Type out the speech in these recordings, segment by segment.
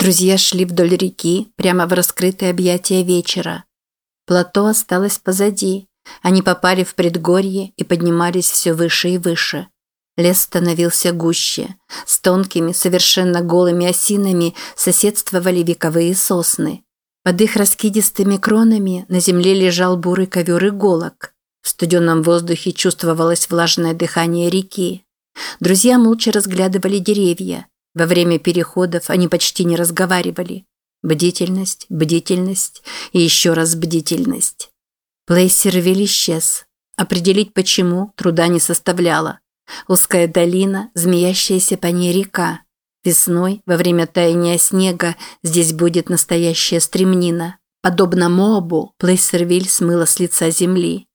Друзья шли вдоль реки, прямо в раскрытые объятия вечера. Плато осталось позади. Они попали в предгорье и поднимались все выше и выше. Лес становился гуще. С тонкими, совершенно голыми осинами соседствовали вековые сосны. Под их раскидистыми кронами на земле лежал бурый ковер иголок. В студенном воздухе чувствовалось влажное дыхание реки. Друзья молча разглядывали деревья. Во время переходов они почти не разговаривали. Бдительность, бдительность и еще раз бдительность. Плейсервиль исчез. Определить почему труда не составляло. Узкая долина, змеящаяся по ней река. Весной, во время таяния снега, здесь будет настоящая стремнина. Подобно Моабу, Плейсервиль смыло с лица земли.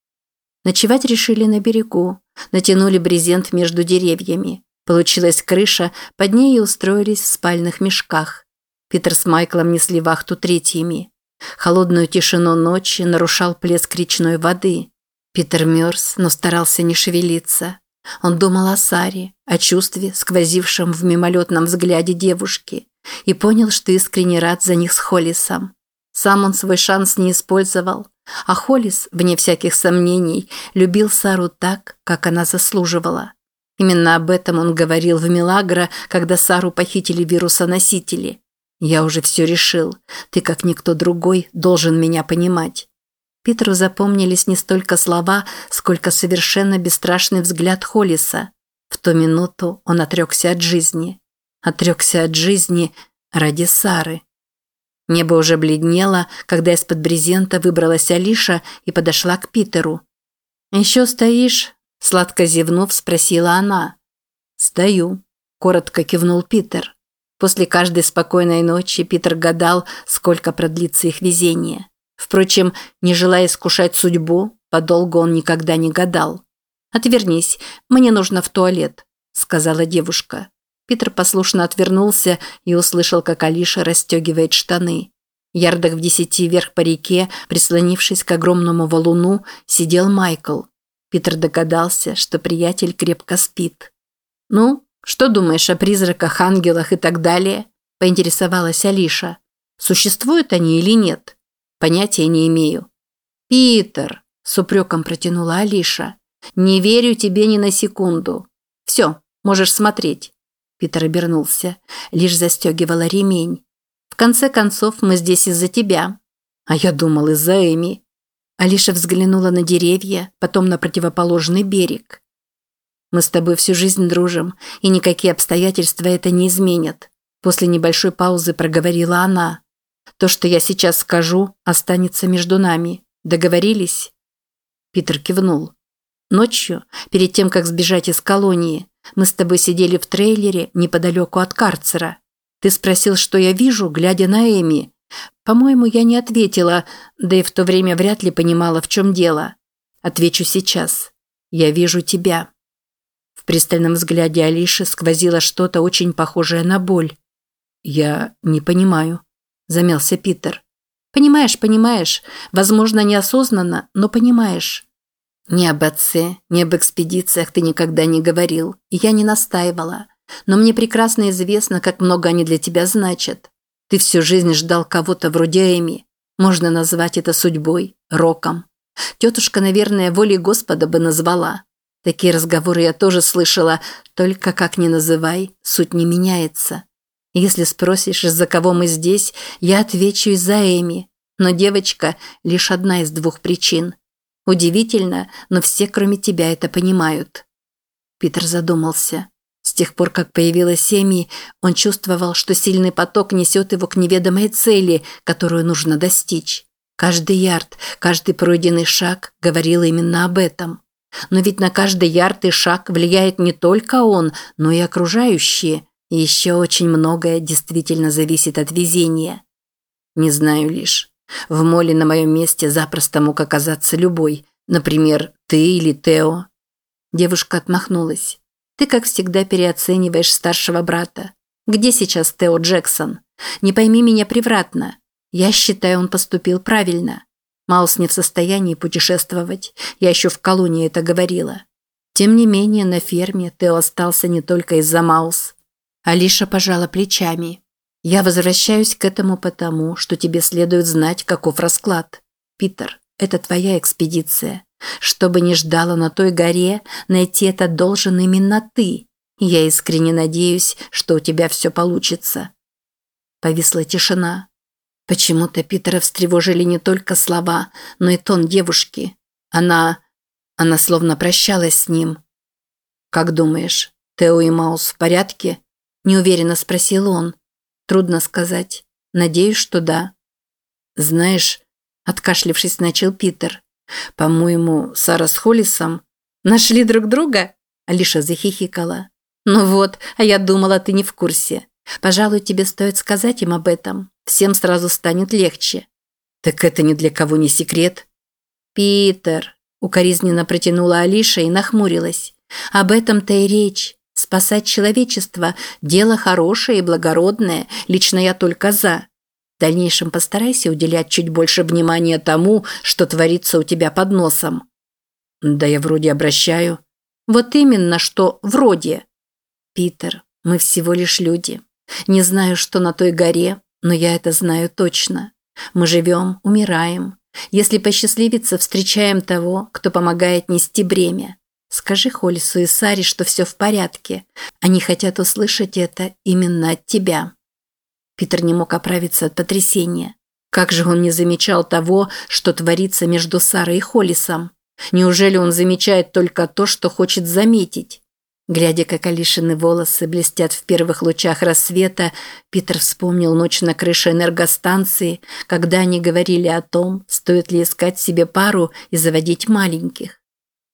Ночевать решили на берегу. Натянули брезент между деревьями. Получилась крыша, под ней устроились в спальных мешках. Питер с Майклом несли вахту третьими. Холодную тишину ночи нарушал плеск речной воды. Питер мерз, но старался не шевелиться. Он думал о Саре, о чувстве, сквозившем в мимолетном взгляде девушки, и понял, что искренне рад за них с Холлисом. Сам он свой шанс не использовал, а Холлис, вне всяких сомнений, любил Сару так, как она заслуживала. Именно об этом он говорил в Милагро, когда Сару похитили вирусоносители. «Я уже все решил. Ты, как никто другой, должен меня понимать. Питеру запомнились не столько слова, сколько совершенно бесстрашный взгляд Холлиса. В ту минуту он отрекся от жизни. Отрекся от жизни ради Сары. Небо уже бледнело, когда из-под брезента выбралась Алиша и подошла к Питеру. «Еще стоишь?» – сладко зевнув, спросила она. «Стою», – коротко кивнул Питер. После каждой спокойной ночи Питер гадал, сколько продлится их везение. Впрочем, не желая искушать судьбу, подолгу он никогда не гадал. «Отвернись, мне нужно в туалет», – сказала девушка. Питер послушно отвернулся и услышал, как Алиша расстегивает штаны. Ярдах в десяти вверх по реке, прислонившись к огромному валуну, сидел Майкл. Питер догадался, что приятель крепко спит. «Ну, что думаешь о призраках, ангелах и так далее?» – поинтересовалась Алиша. «Существуют они или нет?» Понятия не имею. Питер, с упреком протянула Алиша. Не верю тебе ни на секунду. Все, можешь смотреть. Питер обернулся, лишь застегивала ремень. В конце концов, мы здесь из-за тебя. А я думал, из-за Эми. Алиша взглянула на деревья, потом на противоположный берег. Мы с тобой всю жизнь дружим, и никакие обстоятельства это не изменят. После небольшой паузы проговорила она. То, что я сейчас скажу, останется между нами. Договорились?» Питер кивнул. «Ночью, перед тем, как сбежать из колонии, мы с тобой сидели в трейлере неподалеку от карцера. Ты спросил, что я вижу, глядя на Эми. По-моему, я не ответила, да и в то время вряд ли понимала, в чем дело. Отвечу сейчас. Я вижу тебя». В пристальном взгляде Алиши сквозило что-то очень похожее на боль. «Я не понимаю», – замялся Питер. «Понимаешь, понимаешь. Возможно, неосознанно, но понимаешь». «Ни об отце, ни об экспедициях ты никогда не говорил, и я не настаивала. Но мне прекрасно известно, как много они для тебя значат. Ты всю жизнь ждал кого-то вроде Эми. Можно назвать это судьбой, роком. Тетушка, наверное, волей Господа бы назвала. Такие разговоры я тоже слышала, только как ни называй, суть не меняется. Если спросишь, из-за кого мы здесь, я отвечу из-за Эми. Но девочка – лишь одна из двух причин. Удивительно, но все, кроме тебя, это понимают. Питер задумался. Тех пор, как появилась Эми, он чувствовал, что сильный поток несет его к неведомой цели, которую нужно достичь. Каждый ярд, каждый пройденный шаг говорил именно об этом. Но ведь на каждый ярд и шаг влияет не только он, но и окружающие – и еще очень многое действительно зависит от везения. Не знаю лишь. В моле на моем месте запросто мог оказаться любой. Например, ты или Тео. Девушка отмахнулась. Ты, как всегда, переоцениваешь старшего брата. Где сейчас Тео Джексон? Не пойми меня превратно. Я считаю, он поступил правильно. Маус не в состоянии путешествовать. Я еще в колонии это говорила. Тем не менее, на ферме Тео остался не только из-за Маус. Алиша пожала плечами. Я возвращаюсь к этому потому, что тебе следует знать, каков расклад. Питер, это твоя экспедиция. Что бы ни ждало на той горе, найти это должен именно ты. Я искренне надеюсь, что у тебя все получится. Повисла тишина. Почему-то Питера встревожили не только слова, но и тон девушки. Она... она словно прощалась с ним. «Как думаешь, Тео и Маус в порядке?» – неуверенно спросил он. «Трудно сказать. Надеюсь, что да». «Знаешь...» – откашлившись, начал Питер. «По-моему, Сара с Холлисом...» «Нашли друг друга?» – Алиша захихикала. «Ну вот, а я думала, ты не в курсе. Пожалуй, тебе стоит сказать им об этом. Всем сразу станет легче». «Так это ни для кого не секрет». «Питер», – укоризненно протянула Алиша и нахмурилась. «Об этом-то и речь. Спасать человечество – дело хорошее и благородное. Лично я только за. В дальнейшем постарайся уделять чуть больше внимания тому, что творится у тебя под носом». «Да я вроде обращаю». «Вот именно, что вроде». «Питер, мы всего лишь люди. Не знаю, что на той горе, но я это знаю точно. Мы живем, умираем. Если посчастливится, встречаем того, кто помогает нести бремя. Скажи Холису и Саре, что все в порядке. Они хотят услышать это именно от тебя». Питер не мог оправиться от потрясения. Как же он не замечал того, что творится между Сарой и Холлисом? Неужели он замечает только то, что хочет заметить? Глядя, как Алишины волосы блестят в первых лучах рассвета, Питер вспомнил ночь на крыше энергостанции, когда они говорили о том, стоит ли искать себе пару и заводить маленьких.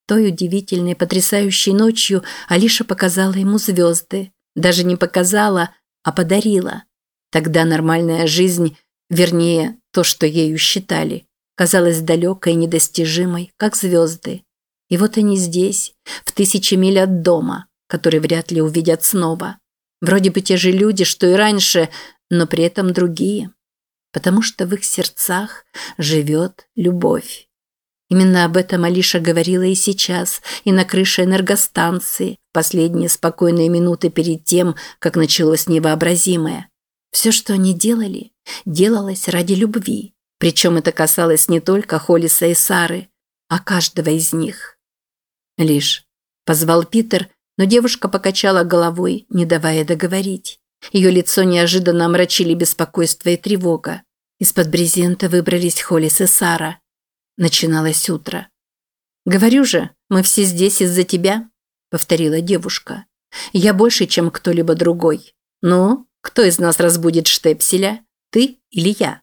Той удивительной, потрясающей ночью Алиша показала ему звезды. Даже не показала, а подарила. Тогда нормальная жизнь, вернее, то, что ею считали, казалась далекой и недостижимой, как звезды. И вот они здесь, в тысячи миль от дома, который вряд ли увидят снова. Вроде бы те же люди, что и раньше, но при этом другие. Потому что в их сердцах живет любовь. Именно об этом Алиша говорила и сейчас, и на крыше энергостанции, последние спокойные минуты перед тем, как началось невообразимое. Все, что они делали, делалось ради любви. Причем это касалось не только Холлиса и Сары, а каждого из них. Лишь позвал Питер, но девушка покачала головой, не давая договорить. Ее лицо неожиданно омрачили беспокойство и тревога. Из-под брезента выбрались Холлис и Сара. Начиналось утро. «Говорю же, мы все здесь из-за тебя», – повторила девушка. «Я больше, чем кто-либо другой. Ну, кто из нас разбудит Штепселя? Ты или я?»